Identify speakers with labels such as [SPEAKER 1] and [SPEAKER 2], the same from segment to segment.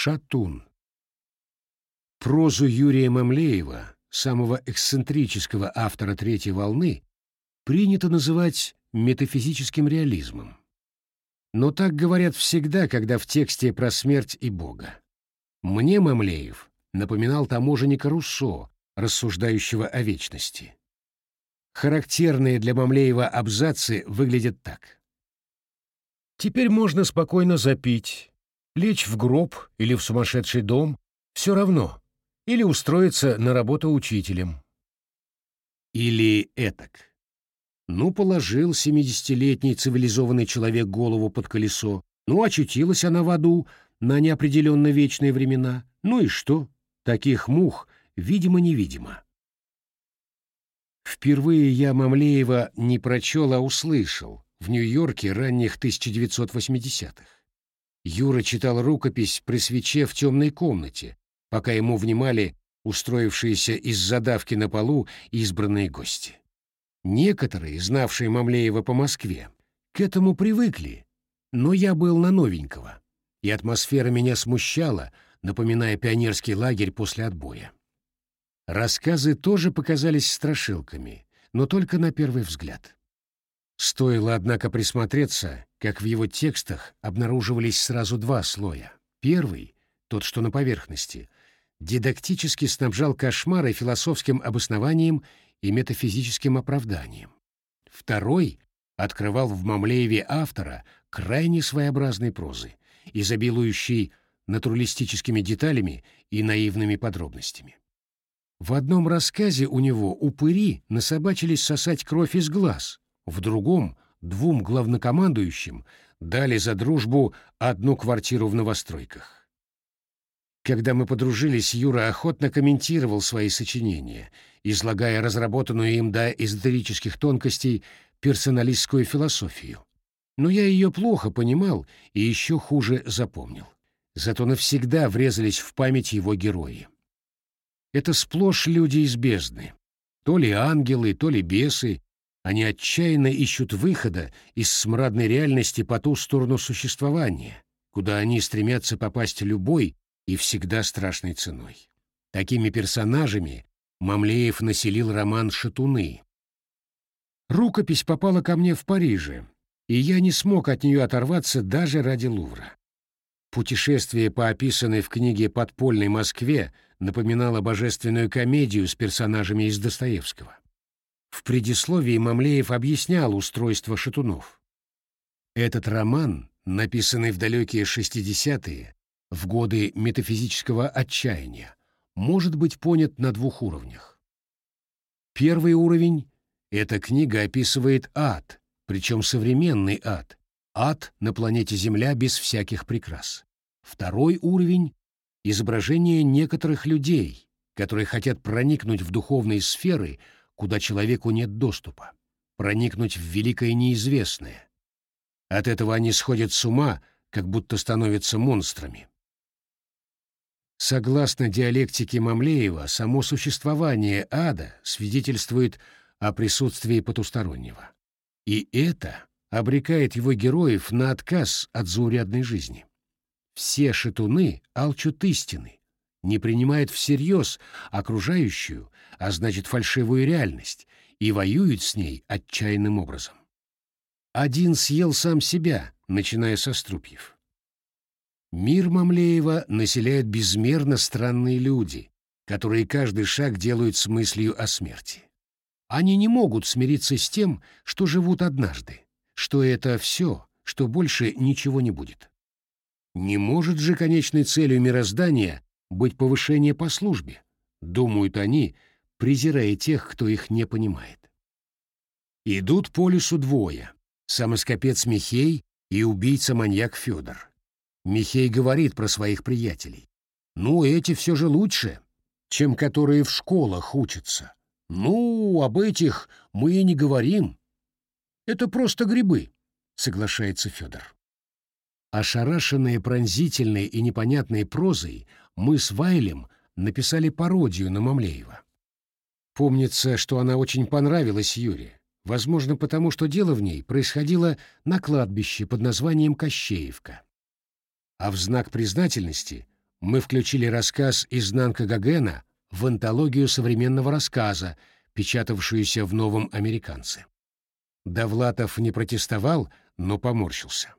[SPEAKER 1] Шатун. Прозу Юрия Мамлеева, самого эксцентрического автора третьей волны, принято называть метафизическим реализмом. Но так говорят всегда, когда в тексте про смерть и Бога. Мне Мамлеев напоминал таможенника Руссо, рассуждающего о вечности. Характерные для Мамлеева абзацы выглядят так. Теперь можно спокойно запить, лечь в гроб или в сумасшедший дом, все равно, или устроиться на работу учителем. Или этак. Ну, положил семидесятилетний цивилизованный человек голову под колесо, ну, очутилась она в аду на неопределенно вечные времена. Ну и что? Таких мух, видимо-невидимо. Впервые я Мамлеева не прочел, а услышал в Нью-Йорке ранних 1980-х. Юра читал рукопись при свече в темной комнате, пока ему внимали устроившиеся из задавки на полу избранные гости. Некоторые, знавшие Мамлеева по Москве, к этому привыкли, но я был на новенького, и атмосфера меня смущала, напоминая пионерский лагерь после отбоя. Рассказы тоже показались страшилками, но только на первый взгляд. Стоило, однако, присмотреться, как в его текстах обнаруживались сразу два слоя. Первый, тот, что на поверхности, дидактически снабжал кошмары философским обоснованием и метафизическим оправданием. Второй открывал в Мамлееве автора крайне своеобразной прозы, изобилующей натуралистическими деталями и наивными подробностями. В одном рассказе у него упыри насобачились сосать кровь из глаз, в другом — двум главнокомандующим дали за дружбу одну квартиру в новостройках. Когда мы подружились, Юра охотно комментировал свои сочинения, излагая разработанную им до эзотерических тонкостей персоналистскую философию. Но я ее плохо понимал и еще хуже запомнил. Зато навсегда врезались в память его герои. Это сплошь люди из бездны. То ли ангелы, то ли бесы. Они отчаянно ищут выхода из смрадной реальности по ту сторону существования, куда они стремятся попасть любой, и всегда страшной ценой. Такими персонажами Мамлеев населил роман «Шатуны». Рукопись попала ко мне в Париже, и я не смог от нее оторваться даже ради Лувра. Путешествие по описанной в книге «Подпольной Москве» напоминало божественную комедию с персонажами из Достоевского. В предисловии Мамлеев объяснял устройство шатунов. Этот роман, написанный в далекие 60-е, в годы метафизического отчаяния может быть понят на двух уровнях. Первый уровень — эта книга описывает ад, причем современный ад, ад на планете Земля без всяких прикрас. Второй уровень — изображение некоторых людей, которые хотят проникнуть в духовные сферы, куда человеку нет доступа, проникнуть в великое неизвестное. От этого они сходят с ума, как будто становятся монстрами. Согласно диалектике Мамлеева, само существование ада свидетельствует о присутствии потустороннего. И это обрекает его героев на отказ от заурядной жизни. Все шатуны алчут истины, не принимают всерьез окружающую, а значит фальшивую реальность, и воюют с ней отчаянным образом. Один съел сам себя, начиная со струпьев. Мир Мамлеева населяют безмерно странные люди, которые каждый шаг делают с мыслью о смерти. Они не могут смириться с тем, что живут однажды, что это все, что больше ничего не будет. Не может же конечной целью мироздания быть повышение по службе, думают они, презирая тех, кто их не понимает. Идут по лесу двое — самоскопец Михей и убийца-маньяк Федор. Михей говорит про своих приятелей. Ну, эти все же лучше, чем которые в школах учатся. Ну, об этих мы и не говорим. Это просто грибы, соглашается Федор. Ошарашенные пронзительной и непонятной прозой, мы с Вайлем написали пародию на Мамлеева. Помнится, что она очень понравилась Юре, возможно, потому что дело в ней происходило на кладбище под названием Кощеевка а в знак признательности мы включили рассказ «Изнанка Гогена» в антологию современного рассказа, печатавшуюся в «Новом американце». Довлатов не протестовал, но поморщился.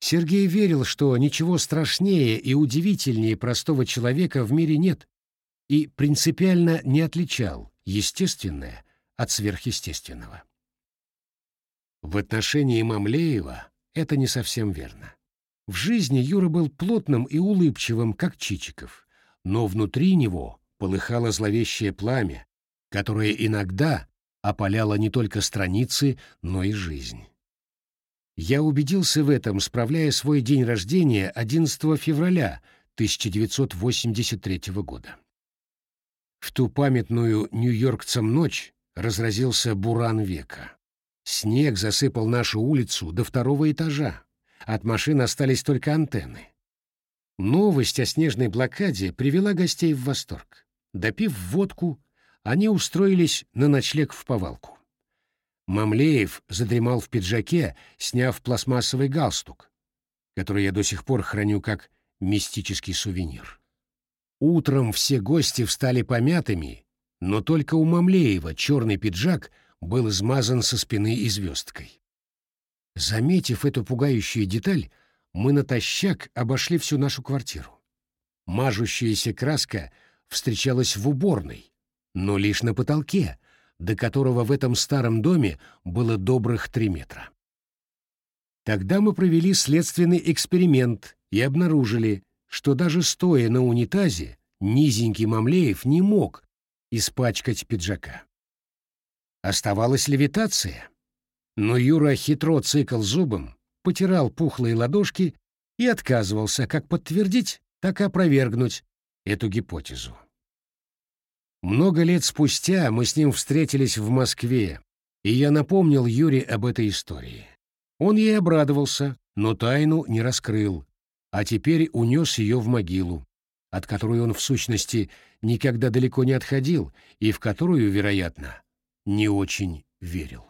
[SPEAKER 1] Сергей верил, что ничего страшнее и удивительнее простого человека в мире нет, и принципиально не отличал естественное от сверхъестественного. В отношении Мамлеева это не совсем верно. В жизни Юра был плотным и улыбчивым, как Чичиков, но внутри него полыхало зловещее пламя, которое иногда опаляло не только страницы, но и жизнь. Я убедился в этом, справляя свой день рождения 11 февраля 1983 года. В ту памятную нью-йоркцам ночь разразился буран века. Снег засыпал нашу улицу до второго этажа. От машин остались только антенны. Новость о снежной блокаде привела гостей в восторг. Допив водку, они устроились на ночлег в повалку. Мамлеев задремал в пиджаке, сняв пластмассовый галстук, который я до сих пор храню как мистический сувенир. Утром все гости встали помятыми, но только у Мамлеева черный пиджак был измазан со спины и звездкой. Заметив эту пугающую деталь, мы натощак обошли всю нашу квартиру. Мажущаяся краска встречалась в уборной, но лишь на потолке, до которого в этом старом доме было добрых три метра. Тогда мы провели следственный эксперимент и обнаружили, что даже стоя на унитазе, низенький Мамлеев не мог испачкать пиджака. Оставалась левитация, но Юра хитро цикл зубом, потирал пухлые ладошки и отказывался как подтвердить, так и опровергнуть эту гипотезу. Много лет спустя мы с ним встретились в Москве, и я напомнил Юре об этой истории. Он ей обрадовался, но тайну не раскрыл, а теперь унес ее в могилу, от которой он в сущности никогда далеко не отходил и в которую, вероятно, не очень верил.